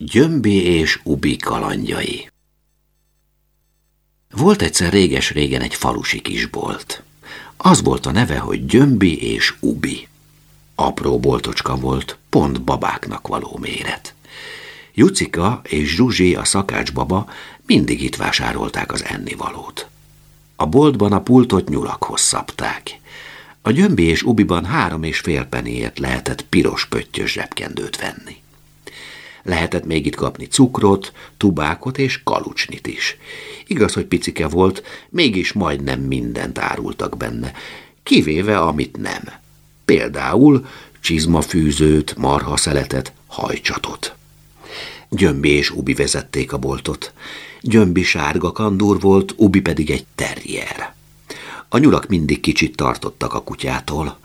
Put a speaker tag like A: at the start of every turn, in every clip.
A: Gyömbi és Ubi kalandjai Volt egyszer réges-régen egy falusi kisbolt. Az volt a neve, hogy Gyömbi és Ubi. Apró boltocska volt, pont babáknak való méret. Jucika és Zsuzsi, a szakácsbaba mindig itt vásárolták az ennivalót. A boltban a pultot nyulakhoz szabták. A Gyömbi és Ubiban három és fél penéért lehetett piros pöttyös zsebkendőt venni. Lehetett még itt kapni cukrot, tubákot és kalucsnit is. Igaz, hogy picike volt, mégis majdnem mindent árultak benne, kivéve amit nem. Például csizmafűzőt, marhaszeletet, hajcsatot. Gyömbi és Ubi vezették a boltot. Gyömbi sárga kandúr volt, Ubi pedig egy terrier. A nyulak mindig kicsit tartottak a kutyától.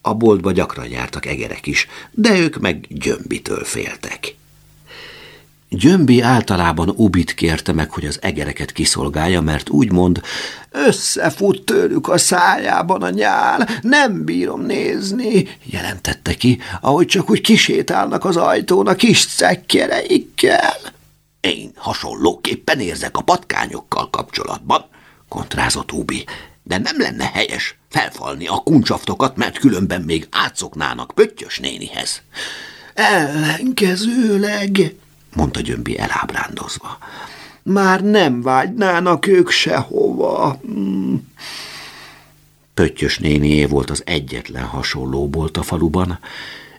A: A boltba gyakran jártak egerek is, de ők meg Gyömbitől féltek. Gyömbi általában Ubit kérte meg, hogy az egereket kiszolgálja, mert úgy mond, összefut tőlük a szájában a nyál, nem bírom nézni, jelentette ki, ahogy csak úgy kisétálnak az ajtón a kis cekkereikkel. Én hasonlóképpen érzek a patkányokkal kapcsolatban, kontrázott Ubi, de nem lenne helyes felfalni a kuncsaftokat, mert különben még átszoknának Pöttyös nénihez. Ellenkezőleg, mondta Gyömbi elábrándozva. Már nem vágynának ők sehova. Hmm. Pöttyös nénié volt az egyetlen hasonló bolt a faluban.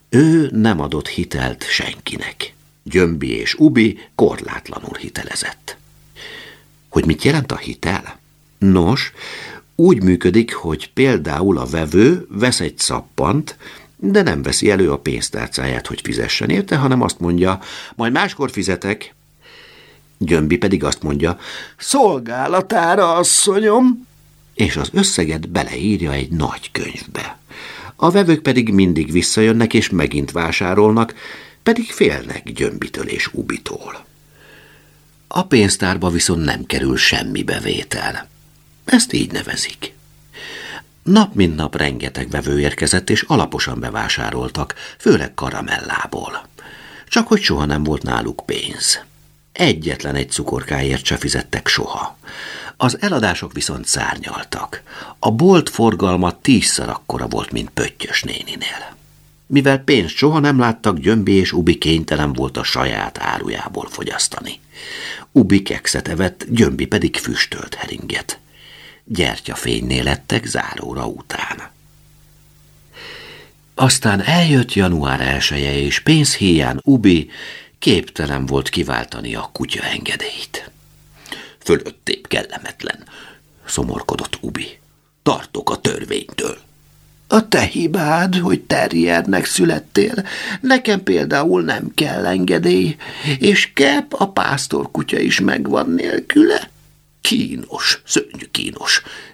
A: Ő nem adott hitelt senkinek. Gyömbi és Ubi korlátlanul hitelezett. Hogy mit jelent a hitel? Nos, úgy működik, hogy például a vevő vesz egy szappant, de nem veszi elő a pénztárcáját, hogy fizessen érte, hanem azt mondja, majd máskor fizetek. Gyömbi pedig azt mondja, szolgálatára, asszonyom, és az összeget beleírja egy nagy könyvbe. A vevők pedig mindig visszajönnek és megint vásárolnak, pedig félnek Gyömbitől és Ubitól. A pénztárba viszont nem kerül semmi bevétel. Ezt így nevezik. Nap mint nap rengeteg vevő érkezett, és alaposan bevásároltak, főleg karamellából. Csak hogy soha nem volt náluk pénz. Egyetlen egy cukorkáért se fizettek soha. Az eladások viszont szárnyaltak. A bolt forgalma tízszer akkora volt, mint Pöttyös néninél. Mivel pénzt soha nem láttak, Gyömbi és Ubi kénytelen volt a saját árujából fogyasztani. Ubi kekszet evett, Gyömbi pedig füstölt heringet gyertyafénynél lettek záróra után. Aztán eljött január elsője, és pénzhéján Ubi képtelen volt kiváltani a kutya engedélyt. Fölöttébb kellemetlen, szomorkodott Ubi. Tartok a törvénytől. A te hibád, hogy terriernek születtél. Nekem például nem kell engedély, és Kep a pásztorkutya is megvan nélküle. Kínos, szörnyű kínos.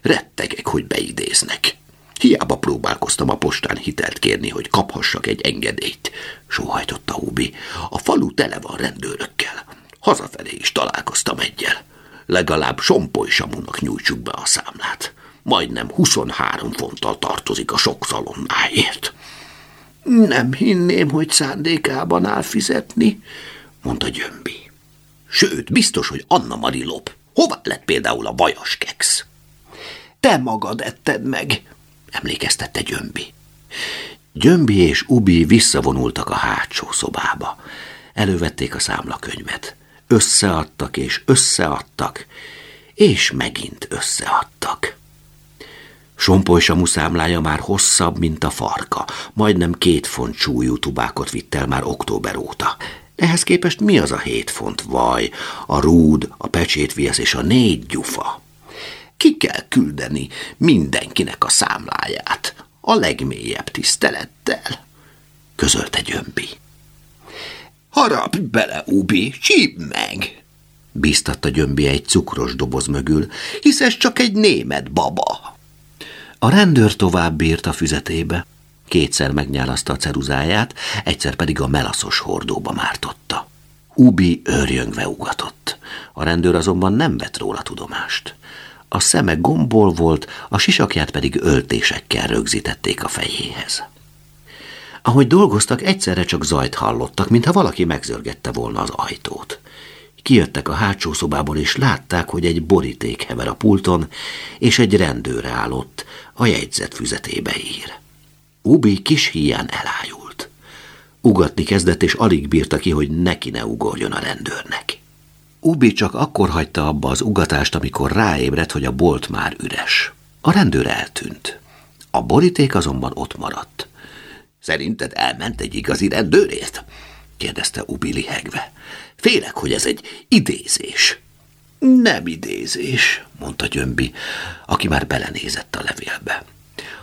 A: Rettegek, hogy beidéznek. Hiába próbálkoztam a postán hitelt kérni, hogy kaphassak egy engedélyt. Sóhajtotta Ubi. A falu tele van rendőrökkel. Hazafelé is találkoztam egyel. Legalább Sompoly Samunak nyújtsuk be a számlát. Majdnem 23 fonttal tartozik a sok szalonnáért. Nem hinném, hogy szándékában áll fizetni, mondta Gyömbi. Sőt, biztos, hogy Anna Mari lop. Hova lett például a vajas keksz? Te magad etted meg, emlékeztette Gyömbi. Gyömbi és Ubi visszavonultak a hátsó szobába. Elővették a számlakönyvet. Összeadtak és összeadtak, és megint összeadtak. Sompolysamu számlája már hosszabb, mint a farka, majdnem két font súlyú tubákot vitt el már október óta. Ehhez képest mi az a hét font vaj, a rúd, a pecsétviasz és a négy gyufa? Ki kell küldeni mindenkinek a számláját, a legmélyebb tisztelettel, közölte Gyömbi. Harap bele, Ubi, csíp meg! bíztatta Gyömbi egy cukros doboz mögül, hisz ez csak egy német baba. A rendőr tovább bírt a füzetébe. Kétszer megnyálaszta a ceruzáját, egyszer pedig a melaszos hordóba mártotta. Ubi őrjöngve ugatott. A rendőr azonban nem vett róla tudomást. A szeme gombol volt, a sisakját pedig öltésekkel rögzítették a fejéhez. Ahogy dolgoztak, egyszerre csak zajt hallottak, mintha valaki megzörgette volna az ajtót. Kijöttek a hátsó szobából, és látták, hogy egy boríték hever a pulton, és egy rendőr állott, a jegyzet füzetébe ír. Ubi kis híján elájult. Ugatni kezdett, és alig bírta ki, hogy neki ne ugorjon a rendőrnek. Ubi csak akkor hagyta abba az ugatást, amikor ráébredt, hogy a bolt már üres. A rendőr eltűnt. A boríték azonban ott maradt. Szerinted elment egy igazi rendőrért? kérdezte Ubi lihegve. Félek, hogy ez egy idézés. Nem idézés, mondta Gyömbi, aki már belenézett a levélbe.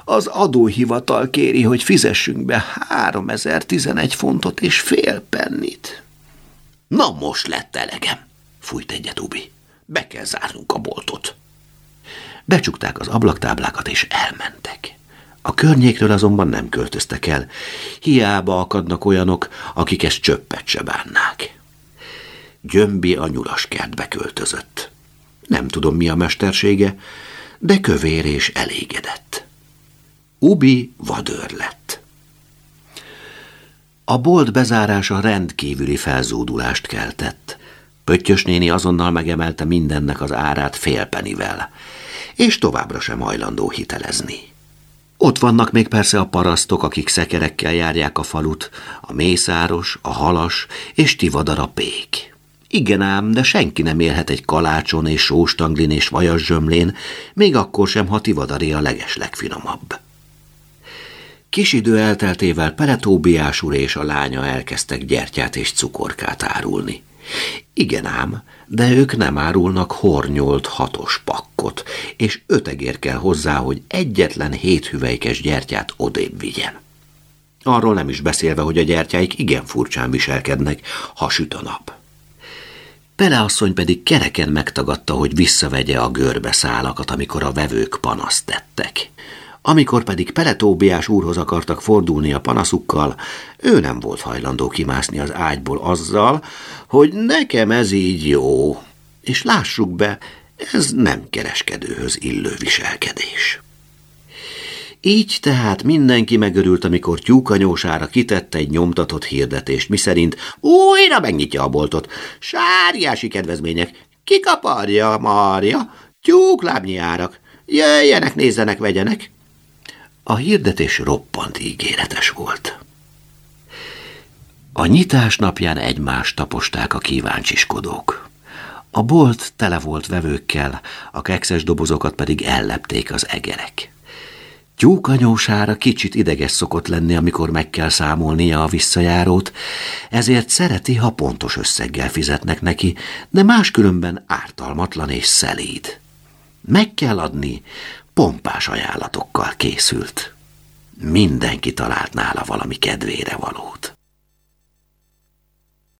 A: Az adóhivatal kéri, hogy fizessünk be 3011 fontot és fél pennit. Na most lett elegem, fújt egyet Ubi. Be kell zárnunk a boltot. Becsukták az ablaktáblákat és elmentek. A környékről azonban nem költöztek el. Hiába akadnak olyanok, akik ezt csöppet se bánnák. Gyömbi a nyulas kertbe költözött. Nem tudom, mi a mestersége, de kövér és elégedett. Ubi vadőr lett. A bolt bezárása rendkívüli felzódulást keltett. Pöttyös néni azonnal megemelte mindennek az árát félpenivel, és továbbra sem hajlandó hitelezni. Ott vannak még persze a parasztok, akik szekerekkel járják a falut, a mészáros, a halas és tivadar a pék. Igen ám, de senki nem élhet egy kalácson és sóstanglin és vajas zsömlén, még akkor sem, ha tivadari a legeslegfinomabb. Kis idő elteltével Peletóbiás úr és a lánya elkezdtek gyertyát és cukorkát árulni. Igen ám, de ők nem árulnak hornyolt hatos pakkot, és ötegér kell hozzá, hogy egyetlen hét hüvelykes gyertyát odébb vigyen. Arról nem is beszélve, hogy a gyertyáik igen furcsán viselkednek, ha süt a nap. Pele asszony pedig kereken megtagadta, hogy visszavegye a görbe szálakat, amikor a vevők panaszt tettek. Amikor pedig Peletóbiás úrhoz akartak fordulni a panaszukkal, ő nem volt hajlandó kimászni az ágyból azzal, hogy nekem ez így jó. És lássuk be, ez nem kereskedőhöz illő viselkedés. Így tehát mindenki megörült, amikor tyúkanyósára kitette egy nyomtatott hirdetést, miszerint újra megnyitja a boltot. Sárjási kedvezmények, kikaparja, marja, tyúklábnyi árak, jöjjenek, nézzenek, vegyenek. A hirdetés roppant ígéretes volt. A nyitás napján egymást taposták a kíváncsiskodók. A bolt tele volt vevőkkel, a kekszes dobozokat pedig ellepték az egerek. Tyúkanyósára kicsit ideges szokott lenni, amikor meg kell számolnia a visszajárót, ezért szereti, ha pontos összeggel fizetnek neki, de máskülönben ártalmatlan és szelíd. Meg kell adni, pompás ajánlatokkal készült. Mindenki talált nála valami kedvére valót.